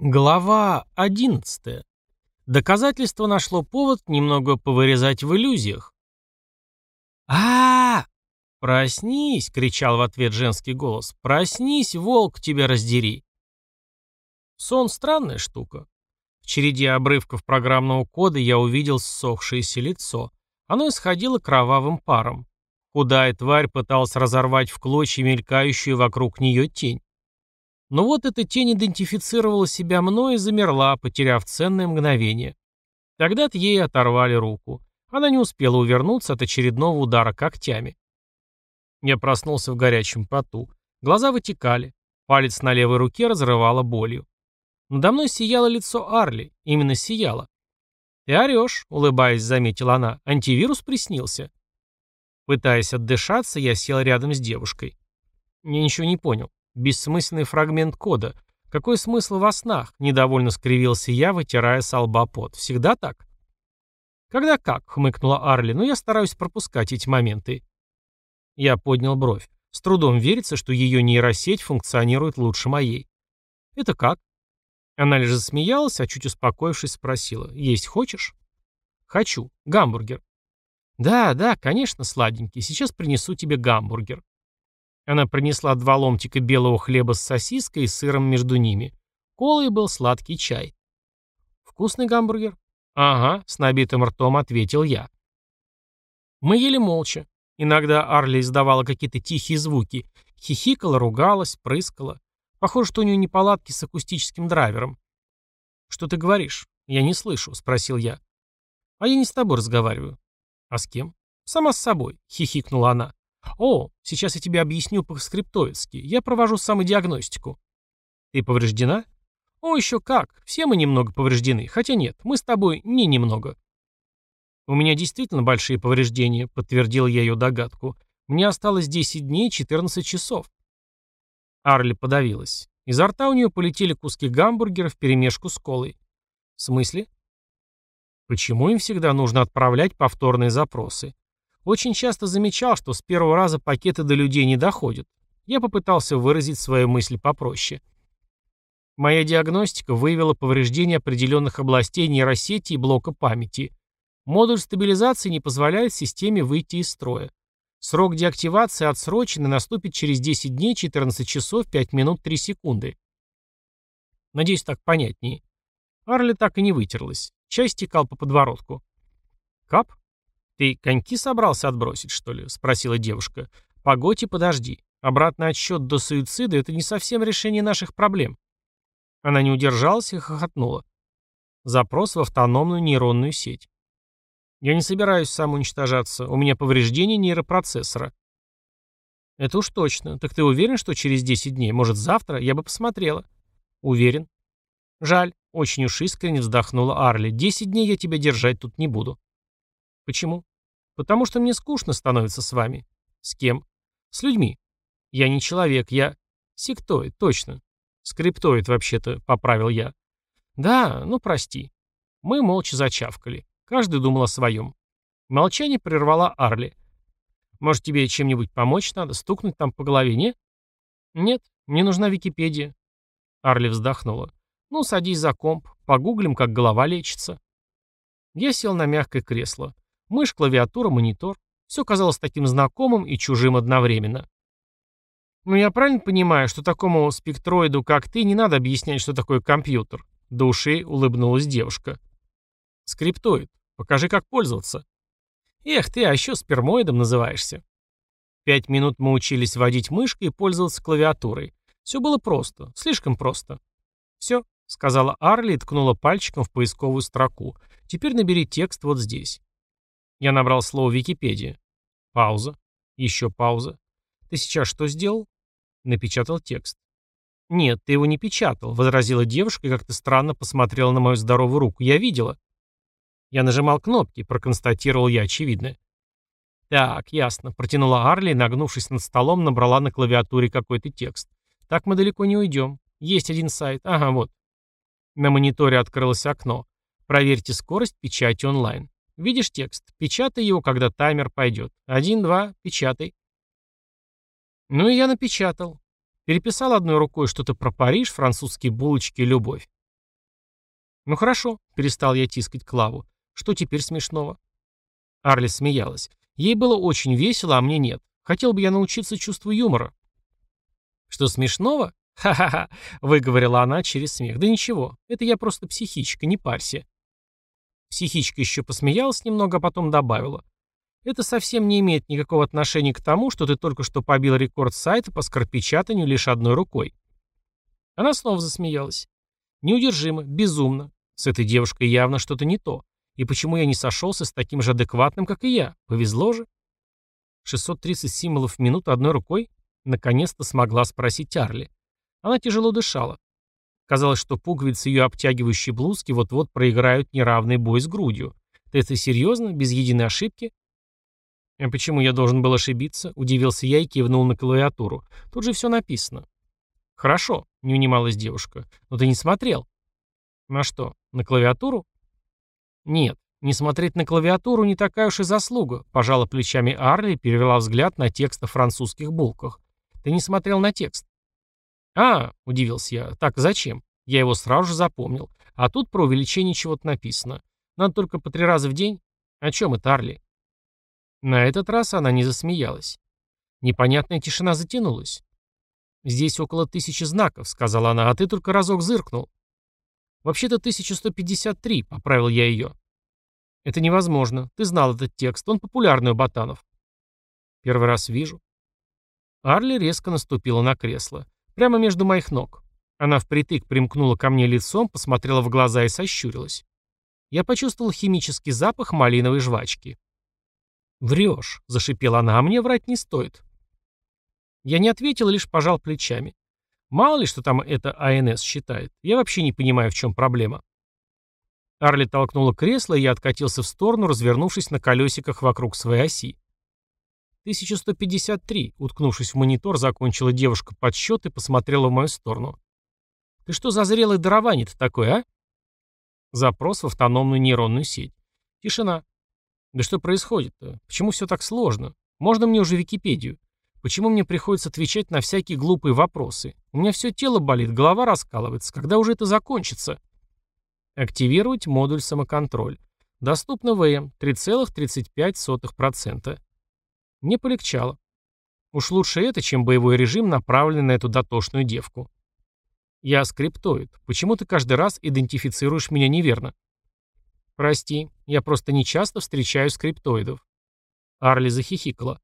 Глава 11. Доказательство нашло повод немного повырезать в иллюзиях. а, -а, «Проснись!» — кричал в ответ женский голос. «Проснись, волк, тебя раздери!» Сон — странная штука. В череде обрывков программного кода я увидел ссохшееся лицо. Оно исходило кровавым паром. Худая тварь пыталась разорвать в клочья мелькающую вокруг нее тень. Но вот эта тень идентифицировала себя мной и замерла, потеряв ценное мгновение. Тогда-то ей оторвали руку. Она не успела увернуться от очередного удара когтями. Я проснулся в горячем поту. Глаза вытекали. Палец на левой руке разрывало болью. Надо мной сияло лицо Арли. Именно сияло. «Ты орешь», — улыбаясь, заметила она. «Антивирус приснился». Пытаясь отдышаться, я сел рядом с девушкой. Я ничего не понял. Бессмысленный фрагмент кода. Какой смысл во снах? Недовольно скривился я, вытирая с лба пот. Всегда так? Когда как, хмыкнула Арли, но я стараюсь пропускать эти моменты. Я поднял бровь. С трудом верится, что ее нейросеть функционирует лучше моей. Это как? Она лишь засмеялась, а чуть успокоившись спросила. Есть хочешь? Хочу. Гамбургер. Да, да, конечно, сладенький. Сейчас принесу тебе гамбургер. Она принесла два ломтика белого хлеба с сосиской и сыром между ними. Колой был сладкий чай. «Вкусный гамбургер?» «Ага», — с набитым ртом ответил я. Мы ели молча. Иногда Арли издавала какие-то тихие звуки. Хихикала, ругалась, прыскала. Похоже, что у нее неполадки с акустическим драйвером. «Что ты говоришь?» «Я не слышу», — спросил я. «А я не с тобой разговариваю». «А с кем?» «Сама с собой», — хихикнула она. «О, сейчас я тебе объясню по-скриптоидски. Я провожу самодиагностику». «Ты повреждена?» «О, еще как. Все мы немного повреждены. Хотя нет, мы с тобой не немного». «У меня действительно большие повреждения», — подтвердил я ее догадку. «Мне осталось 10 дней 14 часов». Арли подавилась. Изо рта у нее полетели куски гамбургера вперемешку с колой. «В смысле?» «Почему им всегда нужно отправлять повторные запросы? Очень часто замечал, что с первого раза пакеты до людей не доходят. Я попытался выразить свою мысль попроще. Моя диагностика выявила повреждение определенных областей нейросети и блока памяти. Модуль стабилизации не позволяет системе выйти из строя. Срок деактивации отсрочен и наступит через 10 дней 14 часов 5 минут 3 секунды. Надеюсь, так понятнее. Арли так и не вытерлась. Чай стекал по подворотку. Кап? «Ты коньки собрался отбросить, что ли?» — спросила девушка. «Погодь и подожди. Обратный отсчет до суицида — это не совсем решение наших проблем». Она не удержалась и хохотнула. Запрос в автономную нейронную сеть. «Я не собираюсь самоуничтожаться. У меня повреждение нейропроцессора». «Это уж точно. Так ты уверен, что через 10 дней? Может, завтра? Я бы посмотрела». «Уверен». «Жаль». Очень уж искренне вздохнула Арли. «Десять дней я тебя держать тут не буду». «Почему?» Потому что мне скучно становится с вами. С кем? С людьми. Я не человек, я... Сектоид, точно. Скриптоид, вообще-то, поправил я. Да, ну прости. Мы молча зачавкали. Каждый думал о своем. Молчание прервала Арли. Может, тебе чем-нибудь помочь надо? Стукнуть там по голове, не? Нет, мне нужна Википедия. Арли вздохнула. Ну, садись за комп. Погуглим, как голова лечится. Я сел на мягкое кресло. Мышь, клавиатура, монитор. Все казалось таким знакомым и чужим одновременно. «Ну я правильно понимаю, что такому спектроиду, как ты, не надо объяснять, что такое компьютер?» До ушей улыбнулась девушка. «Скриптоид. Покажи, как пользоваться». «Эх ты, а еще спермоидом называешься». Пять минут мы учились водить мышкой и пользоваться клавиатурой. Все было просто, слишком просто. «Все», — сказала Арли и ткнула пальчиком в поисковую строку. «Теперь набери текст вот здесь». Я набрал слово Википедия. Пауза. Еще пауза. Ты сейчас что сделал? Напечатал текст. Нет, ты его не печатал, возразила девушка и как-то странно посмотрела на мою здоровую руку. Я видела. Я нажимал кнопки, проконстатировал я очевидное. Так, ясно. Протянула Арли нагнувшись над столом, набрала на клавиатуре какой-то текст. Так мы далеко не уйдем. Есть один сайт. Ага, вот. На мониторе открылось окно. Проверьте скорость печати онлайн. Видишь текст? Печатай его, когда таймер пойдет. Один, два, печатай. Ну и я напечатал. Переписал одной рукой что-то про Париж, французские булочки любовь. «Ну хорошо», — перестал я тискать Клаву. «Что теперь смешного?» Арли смеялась. Ей было очень весело, а мне нет. Хотел бы я научиться чувству юмора. «Что смешного? Ха-ха-ха», — выговорила она через смех. «Да ничего, это я просто психичка, не парься». Психичка еще посмеялась немного, а потом добавила. «Это совсем не имеет никакого отношения к тому, что ты только что побил рекорд сайта по скоропечатанию лишь одной рукой». Она снова засмеялась. Неудержимо, безумно. С этой девушкой явно что-то не то. И почему я не сошелся с таким же адекватным, как и я? Повезло же. 630 символов в минуту одной рукой? Наконец-то смогла спросить Арли. Она тяжело дышала. Казалось, что пуговицы ее обтягивающей блузки вот-вот проиграют неравный бой с грудью. Ты это серьезно? Без единой ошибки? А почему я должен был ошибиться? Удивился я и кивнул на клавиатуру. Тут же все написано. Хорошо, не унималась девушка. Но ты не смотрел. На что? На клавиатуру? Нет, не смотреть на клавиатуру не такая уж и заслуга, пожала плечами Арли и перевела взгляд на текст о французских булках. Ты не смотрел на текст. «А», — удивился я, — «так зачем? Я его сразу же запомнил. А тут про увеличение чего-то написано. Надо только по три раза в день. О чем это, Арли?» На этот раз она не засмеялась. Непонятная тишина затянулась. «Здесь около тысячи знаков», — сказала она, — «а ты только разок зыркнул». «Вообще-то 1153», — поправил я ее. «Это невозможно. Ты знал этот текст. Он популярный у ботанов». «Первый раз вижу». Арли резко наступила на кресло. Прямо между моих ног. Она впритык примкнула ко мне лицом, посмотрела в глаза и сощурилась. Я почувствовал химический запах малиновой жвачки. «Врешь», — зашипела она, — «а мне врать не стоит». Я не ответил, лишь пожал плечами. Мало ли, что там это АНС считает. Я вообще не понимаю, в чем проблема. Арли толкнула кресло, и я откатился в сторону, развернувшись на колесиках вокруг своей оси. 1153, уткнувшись в монитор, закончила девушка подсчет и посмотрела в мою сторону. Ты что за зрелое дарование-то такое, а? Запрос в автономную нейронную сеть. Тишина. Да что происходит-то? Почему все так сложно? Можно мне уже Википедию? Почему мне приходится отвечать на всякие глупые вопросы? У меня все тело болит, голова раскалывается. Когда уже это закончится? Активировать модуль самоконтроль. Доступно ВМ 3,35%. Мне полегчало. Уж лучше это, чем боевой режим, направленный на эту дотошную девку. Я скриптоид. Почему ты каждый раз идентифицируешь меня неверно? Прости, я просто не часто встречаю скриптоидов. Арли захихикала.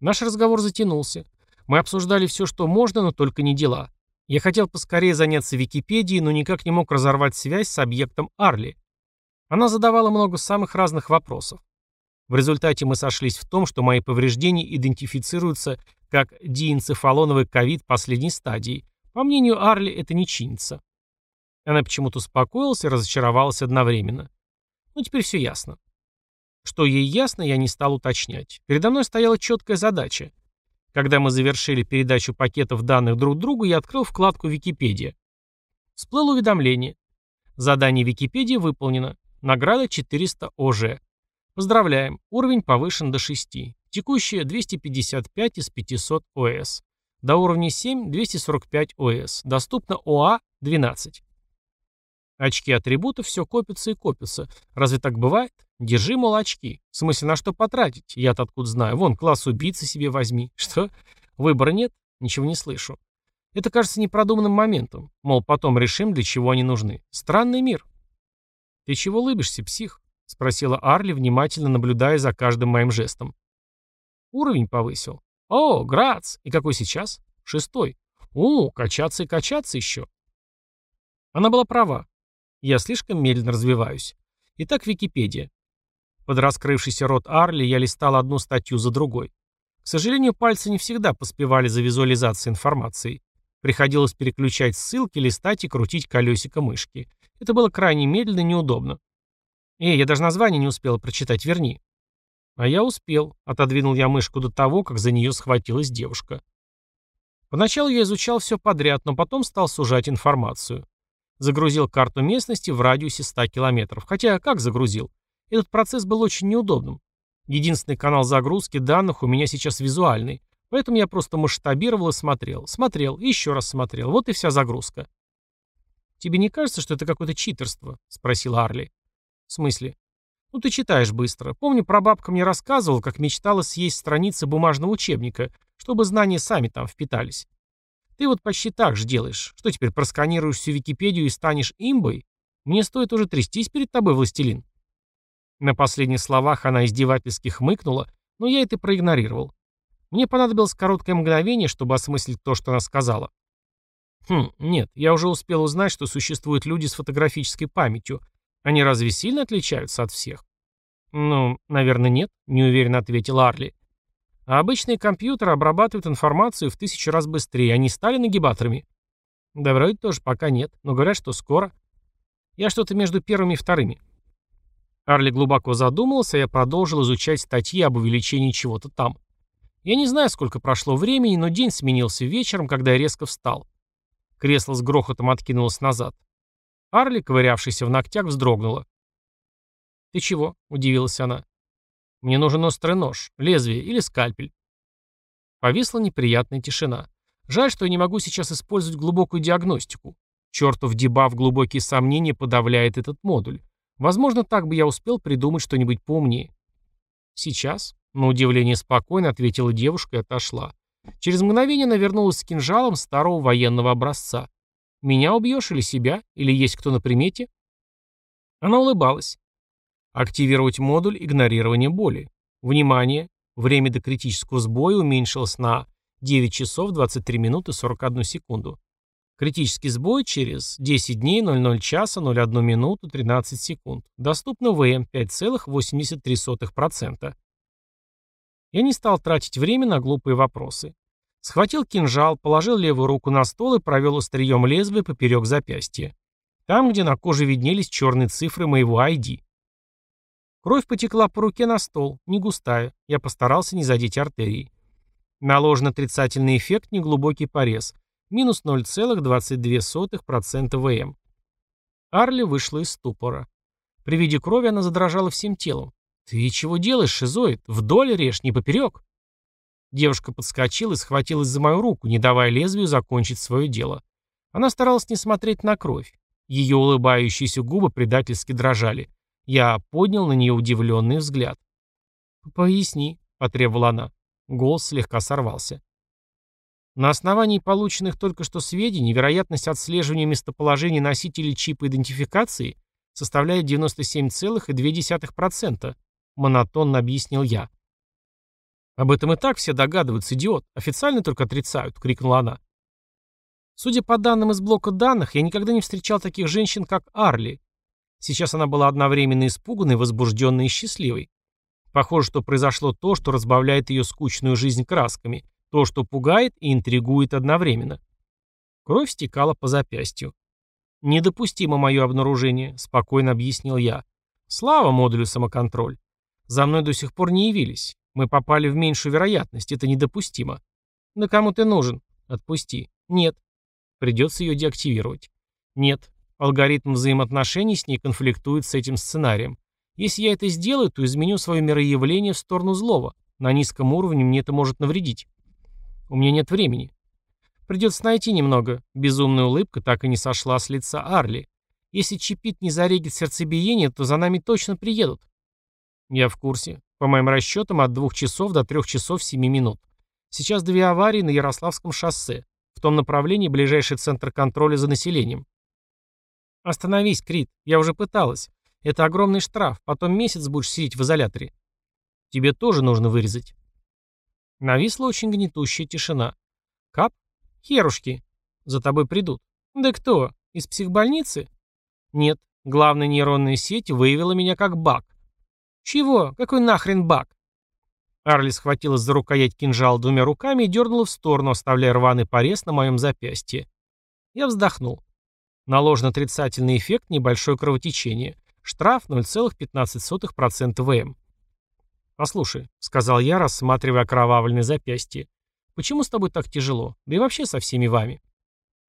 Наш разговор затянулся. Мы обсуждали все, что можно, но только не дела. Я хотел поскорее заняться Википедией, но никак не мог разорвать связь с объектом Арли. Она задавала много самых разных вопросов. В результате мы сошлись в том, что мои повреждения идентифицируются как диэнцефалоновый ковид последней стадии. По мнению Арли, это не чинится. Она почему-то успокоилась и разочаровалась одновременно. Ну, теперь все ясно. Что ей ясно, я не стал уточнять. Передо мной стояла четкая задача. Когда мы завершили передачу пакетов данных друг другу, я открыл вкладку «Википедия». Всплыло уведомление. Задание Википедии выполнено. Награда 400 ОЖ. Поздравляем, уровень повышен до 6. Текущее 255 из 500 ОС. До уровня 7 245 ОС. Доступно ОА 12. Очки атрибутов все копятся и копятся. Разве так бывает? Держи, мол, очки. В смысле, на что потратить? Я-то откуда знаю. Вон, класс убийцы себе возьми. Что? Выбора нет? Ничего не слышу. Это кажется непродуманным моментом. Мол, потом решим, для чего они нужны. Странный мир. Ты чего улыбишься, псих? — спросила Арли, внимательно наблюдая за каждым моим жестом. «Уровень повысил». «О, Грац! И какой сейчас?» «Шестой». «О, качаться и качаться еще». Она была права. Я слишком медленно развиваюсь. Итак, Википедия. Под раскрывшийся рот Арли я листал одну статью за другой. К сожалению, пальцы не всегда поспевали за визуализацией информации. Приходилось переключать ссылки, листать и крутить колесико мышки. Это было крайне медленно и неудобно. «Эй, я даже название не успел прочитать, верни». «А я успел», — отодвинул я мышку до того, как за нее схватилась девушка. Поначалу я изучал все подряд, но потом стал сужать информацию. Загрузил карту местности в радиусе 100 километров. Хотя, как загрузил? Этот процесс был очень неудобным. Единственный канал загрузки данных у меня сейчас визуальный, поэтому я просто масштабировал и смотрел. Смотрел и еще раз смотрел. Вот и вся загрузка. «Тебе не кажется, что это какое-то читерство?» — спросил Арли. «В смысле?» «Ну, ты читаешь быстро. Помню, прабабка мне рассказывала, как мечтала съесть страницы бумажного учебника, чтобы знания сами там впитались. Ты вот почти так же делаешь. Что теперь, просканируешь всю Википедию и станешь имбой? Мне стоит уже трястись перед тобой, властелин». На последних словах она издевательски хмыкнула, но я это проигнорировал. Мне понадобилось короткое мгновение, чтобы осмыслить то, что она сказала. Хм, нет, я уже успел узнать, что существуют люди с фотографической памятью. Они разве сильно отличаются от всех? Ну, наверное, нет, неуверенно ответил Арли. А обычные компьютеры обрабатывают информацию в тысячу раз быстрее. Они стали нагибаторами? Да вроде тоже пока нет, но говорят, что скоро. Я что-то между первыми и вторыми. Арли глубоко задумался, а я продолжил изучать статьи об увеличении чего-то там. Я не знаю, сколько прошло времени, но день сменился вечером, когда я резко встал. Кресло с грохотом откинулось назад. Арли, ковырявшийся в ногтях, вздрогнула. «Ты чего?» — удивилась она. «Мне нужен острый нож, лезвие или скальпель». Повисла неприятная тишина. Жаль, что я не могу сейчас использовать глубокую диагностику. Чертов дебаф глубокие сомнения подавляет этот модуль. Возможно, так бы я успел придумать что-нибудь поумнее. Сейчас, на удивление спокойно, ответила девушка и отошла. Через мгновение она вернулась с кинжалом старого военного образца. «Меня убьешь или себя? Или есть кто на примете?» Она улыбалась. Активировать модуль игнорирования боли. Внимание! Время до критического сбоя уменьшилось на 9 часов 23 минуты 41 секунду. Критический сбой через 10 дней 00 часа 01 минуту 13 секунд. Доступно ВМ 5,83%. Я не стал тратить время на глупые вопросы. Схватил кинжал, положил левую руку на стол и провел острием лезвия поперек запястья. Там, где на коже виднелись черные цифры моего ID. Кровь потекла по руке на стол, не густая. Я постарался не задеть артерии. Наложен отрицательный эффект неглубокий порез. Минус 0,22% ВМ. Арли вышла из ступора. При виде крови она задрожала всем телом. «Ты чего делаешь, шизоид? Вдоль режь, не поперек!» Девушка подскочила и схватилась за мою руку, не давая лезвию закончить свое дело. Она старалась не смотреть на кровь. Ее улыбающиеся губы предательски дрожали. Я поднял на нее удивленный взгляд. «Поясни», — потребовала она. Голос слегка сорвался. На основании полученных только что сведений, вероятность отслеживания местоположения носителей чипа идентификации составляет 97,2%, монотонно объяснил я. «Об этом и так все догадываются, идиот. Официально только отрицают», — крикнула она. Судя по данным из блока данных, я никогда не встречал таких женщин, как Арли. Сейчас она была одновременно испуганной, возбужденной и счастливой. Похоже, что произошло то, что разбавляет ее скучную жизнь красками, то, что пугает и интригует одновременно. Кровь стекала по запястью. «Недопустимо мое обнаружение», — спокойно объяснил я. «Слава модулю самоконтроль. За мной до сих пор не явились. Мы попали в меньшую вероятность. Это недопустимо. Да кому ты нужен? Отпусти. Нет. Придется ее деактивировать. Нет. Алгоритм взаимоотношений с ней конфликтует с этим сценарием. Если я это сделаю, то изменю свое мироявление в сторону злого. На низком уровне мне это может навредить. У меня нет времени. Придется найти немного. Безумная улыбка так и не сошла с лица Арли. Если Чипит не зарегит сердцебиение, то за нами точно приедут. Я в курсе. По моим расчетам, от двух часов до трех часов семи минут. Сейчас две аварии на Ярославском шоссе. В том направлении ближайший центр контроля за населением. Остановись, Крит. Я уже пыталась. Это огромный штраф. Потом месяц будешь сидеть в изоляторе. Тебе тоже нужно вырезать. Нависла очень гнетущая тишина. Кап? Херушки. За тобой придут. Да кто? Из психбольницы? Нет. Главная нейронная сеть выявила меня как баг. «Чего? Какой нахрен баг?» Арли схватилась за рукоять кинжала двумя руками и дернула в сторону, оставляя рваный порез на моем запястье. Я вздохнул. Наложен отрицательный эффект небольшое кровотечение. Штраф 0,15% ВМ. «Послушай», — сказал я, рассматривая окровавленное запястье, — «почему с тобой так тяжело? Да и вообще со всеми вами».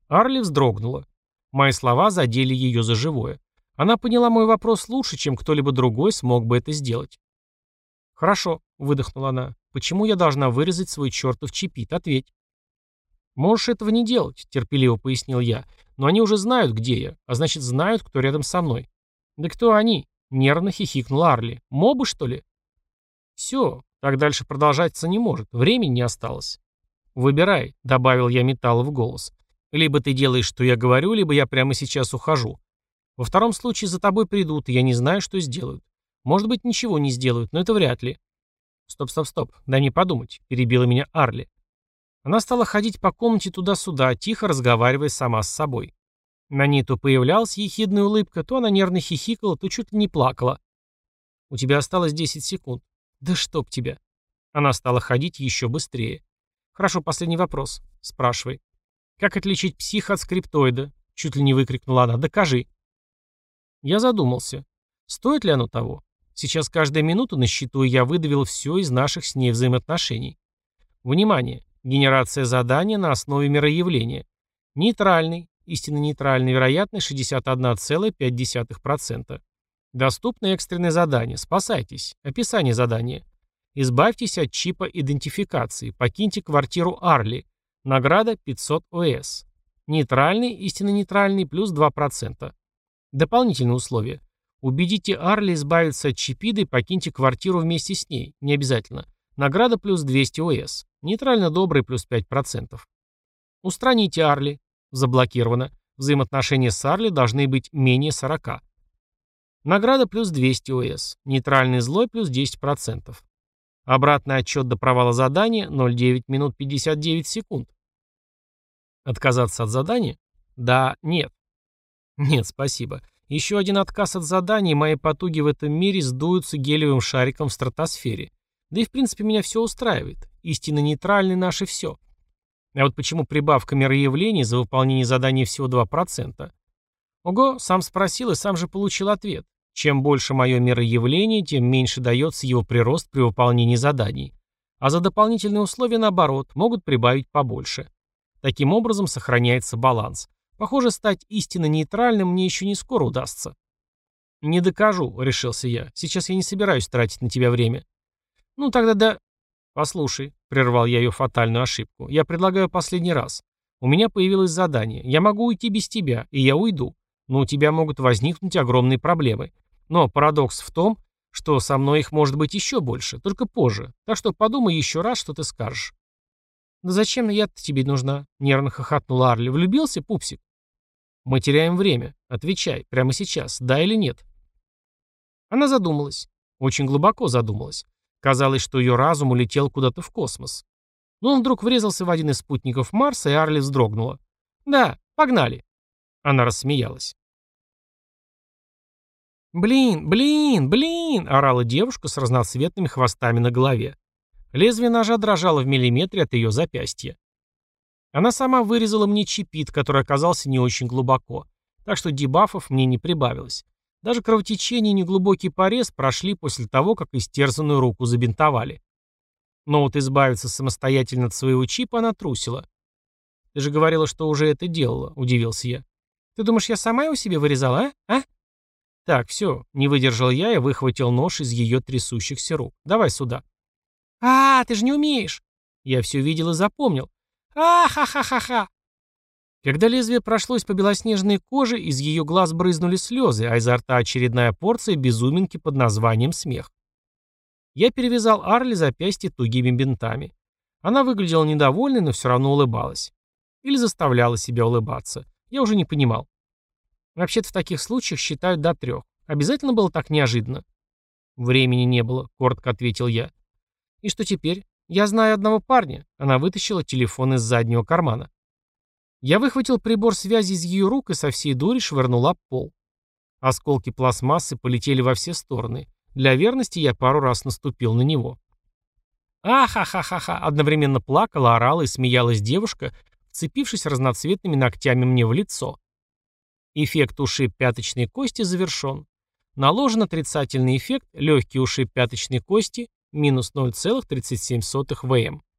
Арли вздрогнула. Мои слова задели ее за живое. Она поняла мой вопрос лучше, чем кто-либо другой смог бы это сделать. «Хорошо», — выдохнула она. «Почему я должна вырезать свой чертов чипит? Ответь». «Можешь этого не делать», — терпеливо пояснил я. «Но они уже знают, где я, а значит, знают, кто рядом со мной». «Да кто они?» — нервно хихикнул Арли. «Мобы, что ли?» «Все, так дальше продолжаться не может, времени не осталось». «Выбирай», — добавил я металла в голос. «Либо ты делаешь, что я говорю, либо я прямо сейчас ухожу. Во втором случае за тобой придут, и я не знаю, что сделают. Может быть, ничего не сделают, но это вряд ли». «Стоп, стоп, стоп, дай мне подумать», — перебила меня Арли. Она стала ходить по комнате туда-сюда, тихо разговаривая сама с собой. На ней то появлялась ехидная улыбка, то она нервно хихикала, то чуть ли не плакала. «У тебя осталось 10 секунд». «Да чтоб тебя». Она стала ходить еще быстрее. «Хорошо, последний вопрос. Спрашивай». «Как отличить психа от скриптоида?» Чуть ли не выкрикнула она. «Докажи». Я задумался. Стоит ли оно того? Сейчас каждая минута на счету, и я выдавил все из наших с ней взаимоотношений. Внимание! Генерация задания на основе мироявления. Нейтральный, истинно нейтральный, вероятность 61,5%. Доступно экстренное задание. Спасайтесь. Описание задания. Избавьтесь от чипа идентификации. Покиньте квартиру Арли. Награда 500 ОС. Нейтральный, истинно нейтральный, плюс 2%. Дополнительные условия. Убедите Арли избавиться от чипида и покиньте квартиру вместе с ней. Не обязательно. Награда плюс 200 ОС. Нейтрально добрый плюс 5%. Устраните Арли. Заблокировано. Взаимоотношения с Арли должны быть менее 40. Награда плюс 200 ОС. Нейтральный злой плюс 10%. Обратный отчет до провала задания 0,9 минут 59 секунд. Отказаться от задания? Да, нет. Нет, спасибо. Еще один отказ от задания, и мои потуги в этом мире сдуются гелиевым шариком в стратосфере. Да и в принципе меня все устраивает. Истинно нейтральный наше все. А вот почему прибавка мироявлений за выполнение задания всего 2%? Ого, сам спросил и сам же получил ответ. Чем больше мое мироявление, тем меньше дается его прирост при выполнении заданий. А за дополнительные условия, наоборот, могут прибавить побольше. Таким образом сохраняется баланс. Похоже, стать истинно нейтральным мне еще не скоро удастся. «Не докажу», — решился я. «Сейчас я не собираюсь тратить на тебя время». «Ну, тогда да...» «Послушай», — прервал я ее фатальную ошибку, — «я предлагаю последний раз. У меня появилось задание. Я могу уйти без тебя, и я уйду. Но у тебя могут возникнуть огромные проблемы. Но парадокс в том, что со мной их может быть еще больше, только позже. Так что подумай еще раз, что ты скажешь». «Да зачем я-то тебе нужна?» — нервно хохотнул Арли. «Влюбился, пупсик?» «Мы теряем время. Отвечай, прямо сейчас, да или нет?» Она задумалась. Очень глубоко задумалась. Казалось, что ее разум улетел куда-то в космос. Но он вдруг врезался в один из спутников Марса, и Арли вздрогнула. «Да, погнали!» Она рассмеялась. «Блин, блин, блин!» — орала девушка с разноцветными хвостами на голове. Лезвие ножа дрожало в миллиметре от ее запястья. Она сама вырезала мне чипит, который оказался не очень глубоко, так что дебафов мне не прибавилось. Даже кровотечение и неглубокий порез прошли после того, как истерзанную руку забинтовали. Но вот избавиться самостоятельно от своего чипа она трусила. «Ты же говорила, что уже это делала», — удивился я. «Ты думаешь, я сама его себе вырезала, а? А?» «Так, все», — не выдержал я и выхватил нож из ее трясущихся рук. «Давай сюда». «А, ты же не умеешь!» Я все видел и запомнил. «А-ха-ха-ха-ха!» Когда лезвие прошлось по белоснежной коже, из ее глаз брызнули слезы, а изо рта очередная порция безуминки под названием смех. Я перевязал Арли запястье тугими бинтами. Она выглядела недовольной, но все равно улыбалась. Или заставляла себя улыбаться. Я уже не понимал. Вообще-то в таких случаях считают до трех. Обязательно было так неожиданно? Времени не было, коротко ответил я. И что теперь? Я знаю одного парня. Она вытащила телефон из заднего кармана. Я выхватил прибор связи из ее рук и со всей дури швырнул об пол. Осколки пластмассы полетели во все стороны. Для верности я пару раз наступил на него. «А-ха-ха-ха-ха!» Одновременно плакала, орала и смеялась девушка, вцепившись разноцветными ногтями мне в лицо. Эффект ушиб пяточной кости завершен. Наложен отрицательный эффект легкий ушиб пяточной кости минус 0,37 ВМ.